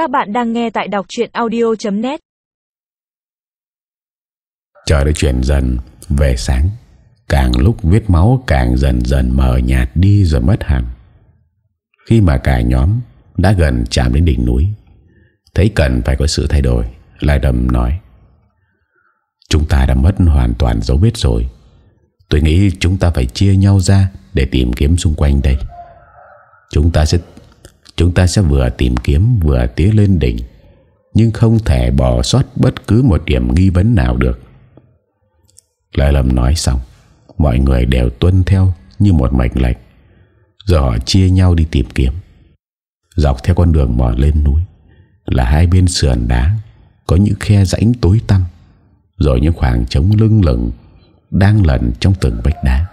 Các bạn đang nghe tại đọc chuyện audio.net Trời đã chuyển dần, về sáng. Càng lúc vết máu càng dần dần mờ nhạt đi rồi mất hẳn. Khi mà cả nhóm đã gần chạm đến đỉnh núi, Thấy cần phải có sự thay đổi, Lai đầm nói, Chúng ta đã mất hoàn toàn dấu vết rồi. Tôi nghĩ chúng ta phải chia nhau ra Để tìm kiếm xung quanh đây. Chúng ta sẽ Chúng ta sẽ vừa tìm kiếm Vừa tiến lên đỉnh, Nhưng không thể bỏ sót bất cứ một điểm nghi vấn nào được. Lai Lâm nói xong, Mọi người đều tuân theo Như một mệnh lệnh. Rồi họ chia nhau đi tìm kiếm. Dọc theo con đường mò lên núi, Là hai bên sườn đá, Có những khe rãnh tối tăm, Rồi những khoảng trống lưng lửng Đang lẩn trong từng vách đá,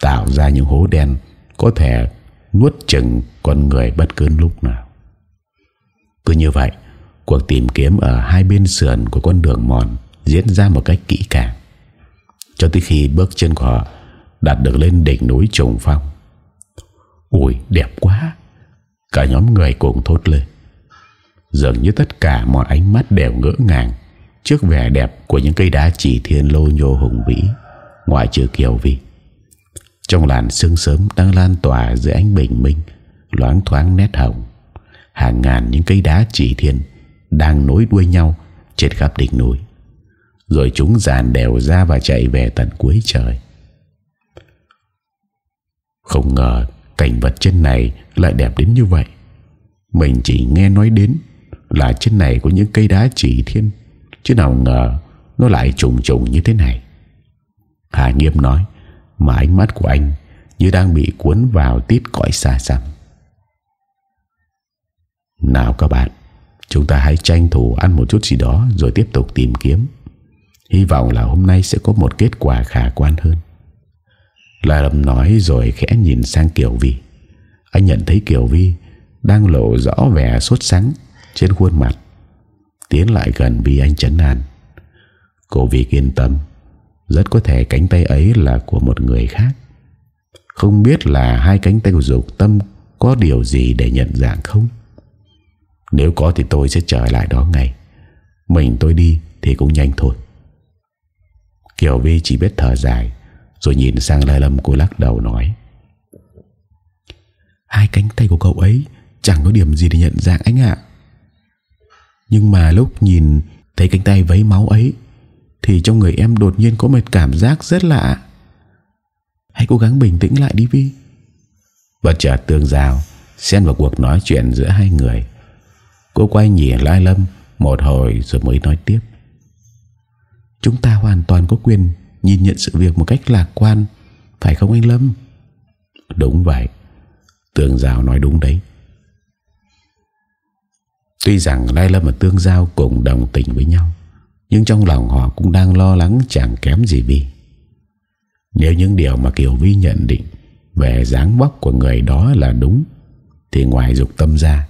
Tạo ra những hố đen Có thể nuốt chừng con người bất cứ lúc nào. Cứ như vậy, Cuộc tìm kiếm ở hai bên sườn của con đường mòn Diễn ra một cách kỹ càng, Cho tới khi bước chân của họ Đạt được lên đỉnh núi trùng phong. Ui, đẹp quá! Cả nhóm người cùng thốt lên. Dường như tất cả mọi ánh mắt đều ngỡ ngàng Trước vẻ đẹp của những cây đá chỉ thiên lô nhô hùng vĩ, Ngoại trừ Kiều Vi trong làn sương sớm đang lan tỏa dưới ánh bình minh, Loáng thoáng nét hồng. Hàng ngàn những cây đá chỉ thiên Đang nối đuôi nhau Trên khắp đỉnh núi. Rồi chúng dàn đều ra và chạy về tận cuối trời. Không ngờ cảnh vật trên này lại đẹp đến như vậy. Mình chỉ nghe nói đến là trên này có những cây đá chỉ thiên, chứ nào ngờ nó lại trùng trùng như thế này. Hà Nghiêm nói mà ánh mắt của anh như đang bị cuốn vào tít cõi xa xăm. Nào các bạn, chúng ta hãy tranh thủ ăn một chút gì đó rồi tiếp tục tìm kiếm. Hy vọng là hôm nay sẽ có một kết quả khả quan hơn. La lầm nói rồi khẽ nhìn sang Kiều Vi. Anh nhận thấy Kiều Vi đang lộ rõ vẻ sốt sắng trên khuôn mặt, tiến lại gần vì anh chấn an. Cô Vi yên tâm rất có thể cánh tay ấy là của một người khác. Không biết là hai cánh tay của dục tâm có điều gì để nhận dạng không? Nếu có thì tôi sẽ trở lại đó ngay. Mình tôi đi thì cũng nhanh thôi. Kiều Vi chỉ biết thở dài, rồi nhìn sang Lai Lâm cô lắc đầu nói. Hai cánh tay của cậu ấy Chẳng có điểm gì để nhận dạng anh ạ. Nhưng mà lúc nhìn Thấy cánh tay vấy máu ấy thì trong người em đột nhiên có một cảm giác rất lạ. Hãy cố gắng bình tĩnh lại đi, Vi. Và chợt tường rào, Xen vào cuộc nói chuyện giữa hai người. Cô quay nhìn Lai Lâm Một hồi rồi mới nói tiếp. Chúng ta hoàn toàn có quyền Nhìn nhận sự việc một cách lạc quan, Phải không anh Lâm? Đúng vậy. Tường Giao nói đúng đấy. Tuy rằng Lai Lâm và Tương Giao cùng đồng tình với nhau nhưng trong lòng họ cũng đang lo lắng chẳng kém gì Vi. Nếu những điều mà Kiều Vi nhận định Về dáng bóc của người đó là đúng, Thì ngoài dục tâm ra,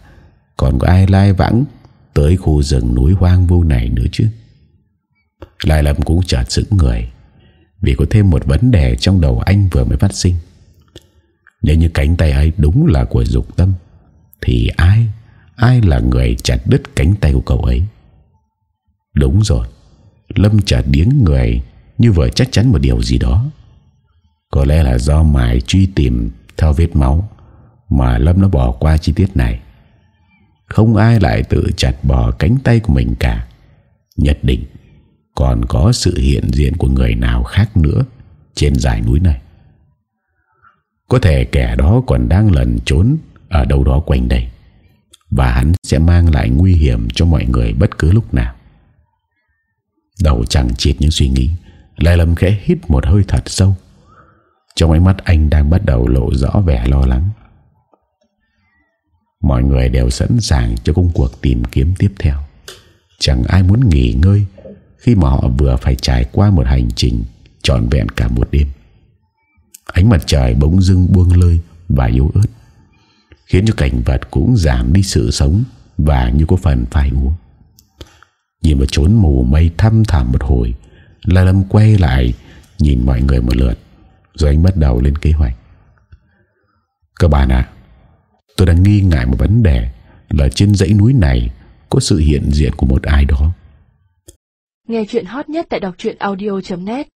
Còn có ai lai vãng Tới khu rừng núi hoang vu này nữa chứ? Lai Lâm cũng chợt sững người, Vì có thêm một vấn đề trong đầu anh vừa mới phát sinh. Nếu như cánh tay ấy đúng là của dục tâm, Thì ai Ai là người chặt đứt cánh tay của cậu ấy? Đúng rồi Lâm chợt điếng người, Như vừa chắc chắn một điều gì đó. Có lẽ là do mải truy tìm Theo vết máu Mà Lâm nó bỏ qua chi tiết này. Không ai lại tự chặt bỏ cánh tay của mình cả. Nhất định Còn có sự hiện diện của người nào khác nữa Trên dải núi này. Có thể kẻ đó còn đang lẩn trốn Ở đâu đó quanh đây, và hắn sẽ mang lại nguy hiểm cho mọi người bất cứ lúc nào. Đầu chẳng chịt những suy nghĩ, Lai Lâm khẽ hít một hơi thật sâu. Trong ánh mắt anh đang bắt đầu lộ rõ vẻ lo lắng. Mọi người đều sẵn sàng cho công cuộc tìm kiếm tiếp theo. Chẳng ai muốn nghỉ ngơi khi mà họ vừa phải trải qua một hành trình trọn vẹn cả một đêm. Ánh mặt trời bỗng dưng buông lơi và yếu ớt khiến cho cảnh vật cũng giảm đi sự sống và như có phần phải uống. Nhìn vào trốn mù mây thăm thẳm một hồi, La Lâm quay lại nhìn mọi người một lượt, rồi anh bắt đầu lên kế hoạch. Các bạn ạ, tôi đang nghi ngại một vấn đề là trên dãy núi này có sự hiện diện của một ai đó. Nghe chuyện hot nhất tại đọc audio.net